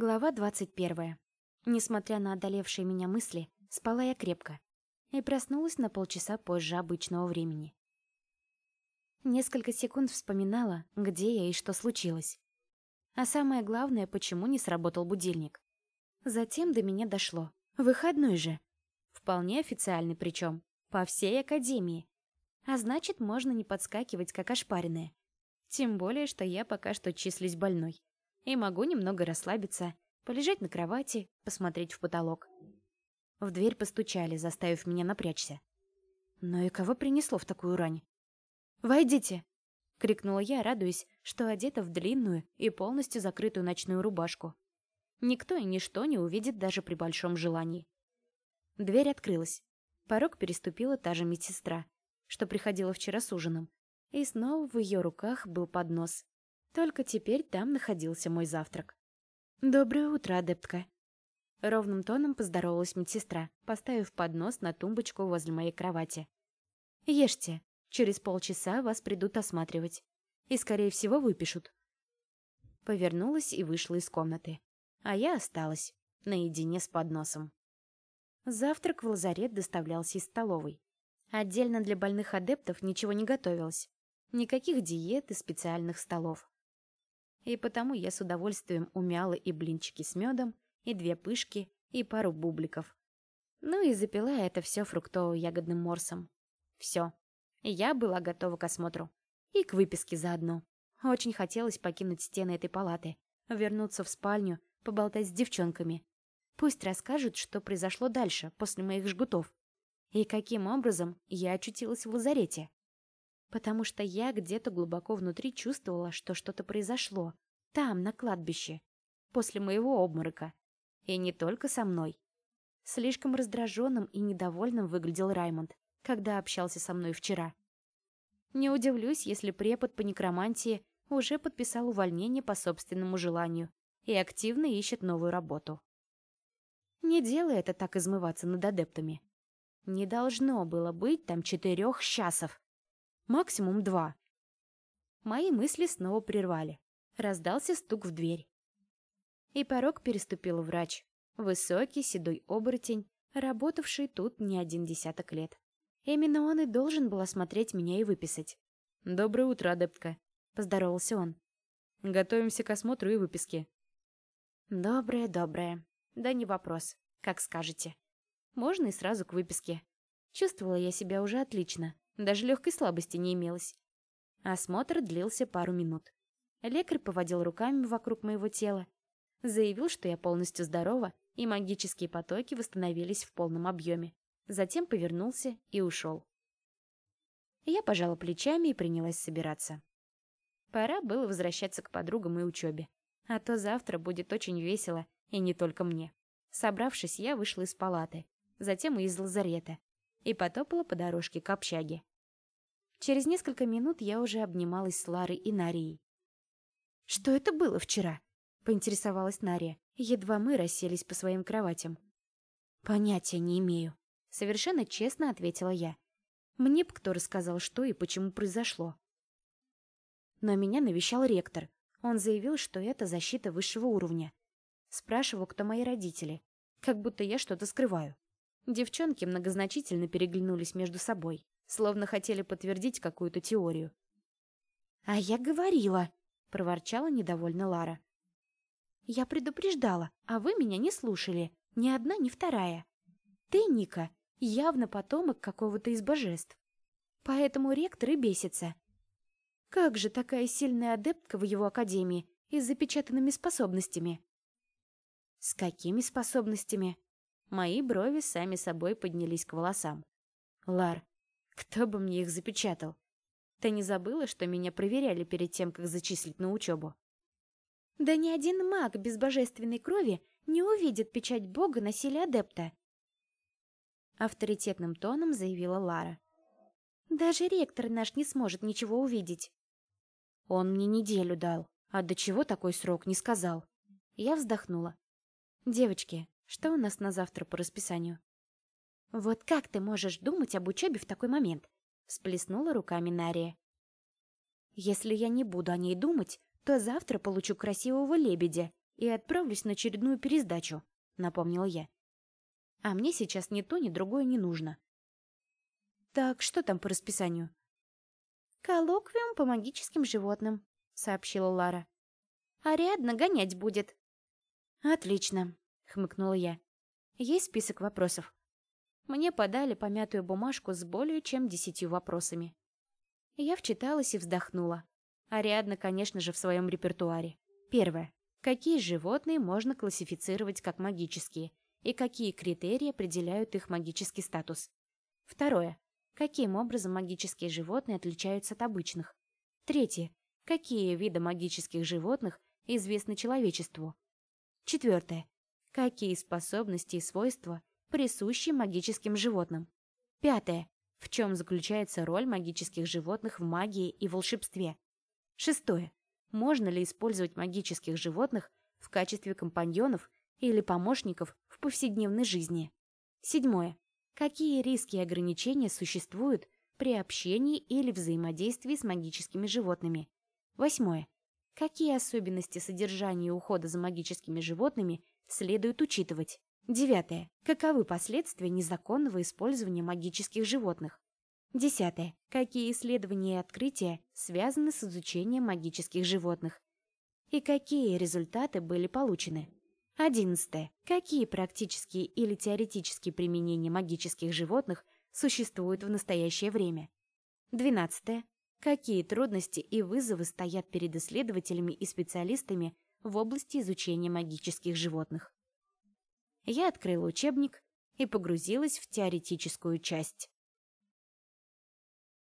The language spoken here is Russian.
Глава 21. Несмотря на одолевшие меня мысли, спала я крепко и проснулась на полчаса позже обычного времени. Несколько секунд вспоминала, где я и что случилось. А самое главное, почему не сработал будильник. Затем до меня дошло. Выходной же. Вполне официальный причем. По всей академии. А значит, можно не подскакивать, как ошпаренная. Тем более, что я пока что числюсь больной и могу немного расслабиться, полежать на кровати, посмотреть в потолок. В дверь постучали, заставив меня напрячься. Но и кого принесло в такую рань? «Войдите!» — крикнула я, радуясь, что одета в длинную и полностью закрытую ночную рубашку. Никто и ничто не увидит даже при большом желании. Дверь открылась. Порог переступила та же медсестра, что приходила вчера с ужином, и снова в ее руках был поднос, только теперь там находился мой завтрак. «Доброе утро, адептка!» Ровным тоном поздоровалась медсестра, поставив поднос на тумбочку возле моей кровати. «Ешьте. Через полчаса вас придут осматривать. И, скорее всего, выпишут». Повернулась и вышла из комнаты. А я осталась, наедине с подносом. Завтрак в лазарет доставлялся из столовой. Отдельно для больных адептов ничего не готовилось. Никаких диет и специальных столов и потому я с удовольствием умяла и блинчики с медом, и две пышки, и пару бубликов. Ну и запила это все фруктово-ягодным морсом. Все. Я была готова к осмотру. И к выписке заодно. Очень хотелось покинуть стены этой палаты, вернуться в спальню, поболтать с девчонками. Пусть расскажут, что произошло дальше, после моих жгутов. И каким образом я очутилась в лазарете потому что я где-то глубоко внутри чувствовала, что что-то произошло. Там, на кладбище. После моего обморока. И не только со мной. Слишком раздраженным и недовольным выглядел Раймонд, когда общался со мной вчера. Не удивлюсь, если препод по некромантии уже подписал увольнение по собственному желанию и активно ищет новую работу. Не делай это так измываться над адептами. Не должно было быть там четырех часов максимум два. Мои мысли снова прервали. Раздался стук в дверь. И порог переступил врач. Высокий, седой оборотень, работавший тут не один десяток лет. Именно он и должен был осмотреть меня и выписать. «Доброе утро, адептка», — поздоровался он. «Готовимся к осмотру и выписке». «Доброе, доброе. Да не вопрос, как скажете. Можно и сразу к выписке. Чувствовала я себя уже отлично. Даже легкой слабости не имелось. Осмотр длился пару минут. Лекарь поводил руками вокруг моего тела, заявил, что я полностью здорова, и магические потоки восстановились в полном объеме. Затем повернулся и ушел. Я пожала плечами и принялась собираться. Пора было возвращаться к подругам и учебе. А то завтра будет очень весело, и не только мне. Собравшись, я вышла из палаты, затем из лазарета, и потопала по дорожке к общаге. Через несколько минут я уже обнималась с Ларой и Нарией. «Что это было вчера?» — поинтересовалась Нария, едва мы расселись по своим кроватям. «Понятия не имею», — совершенно честно ответила я. Мне б кто рассказал, что и почему произошло. Но меня навещал ректор. Он заявил, что это защита высшего уровня. Спрашивал, кто мои родители. Как будто я что-то скрываю. Девчонки многозначительно переглянулись между собой словно хотели подтвердить какую-то теорию. «А я говорила!» — проворчала недовольно Лара. «Я предупреждала, а вы меня не слушали. Ни одна, ни вторая. Ты, Ника, явно потомок какого-то из божеств. Поэтому ректор и бесится. Как же такая сильная адептка в его академии и с запечатанными способностями?» «С какими способностями?» Мои брови сами собой поднялись к волосам. «Лар, кто бы мне их запечатал? Ты не забыла, что меня проверяли перед тем, как зачислить на учебу? Да ни один маг без божественной крови не увидит печать бога на силе адепта. Авторитетным тоном заявила Лара. Даже ректор наш не сможет ничего увидеть. Он мне неделю дал, а до чего такой срок не сказал. Я вздохнула. Девочки, что у нас на завтра по расписанию? «Вот как ты можешь думать об учебе в такой момент?» — всплеснула руками Нария. «Если я не буду о ней думать, то завтра получу красивого лебедя и отправлюсь на очередную пересдачу», — напомнила я. «А мне сейчас ни то, ни другое не нужно». «Так, что там по расписанию?» «Коллоквиум по магическим животным», — сообщила Лара. «Ариадна гонять будет». «Отлично», — хмыкнула я. «Есть список вопросов?» Мне подали помятую бумажку с более чем десятью вопросами. Я вчиталась и вздохнула. Ариадна, конечно же, в своем репертуаре. Первое. Какие животные можно классифицировать как магические и какие критерии определяют их магический статус? Второе. Каким образом магические животные отличаются от обычных? Третье. Какие виды магических животных известны человечеству? Четвертое. Какие способности и свойства присущи магическим животным? Пятое. В чем заключается роль магических животных в магии и волшебстве? Шестое. Можно ли использовать магических животных в качестве компаньонов или помощников в повседневной жизни? Седьмое. Какие риски и ограничения существуют при общении или взаимодействии с магическими животными? Восьмое. Какие особенности содержания и ухода за магическими животными следует учитывать? Девятое. Каковы последствия незаконного использования магических животных? Десятое. Какие исследования и открытия связаны с изучением магических животных? И какие результаты были получены? Одиннадцатое. Какие практические или теоретические применения магических животных существуют в настоящее время? Двенадцатое. Какие трудности и вызовы стоят перед исследователями и специалистами в области изучения магических животных? Я открыла учебник и погрузилась в теоретическую часть.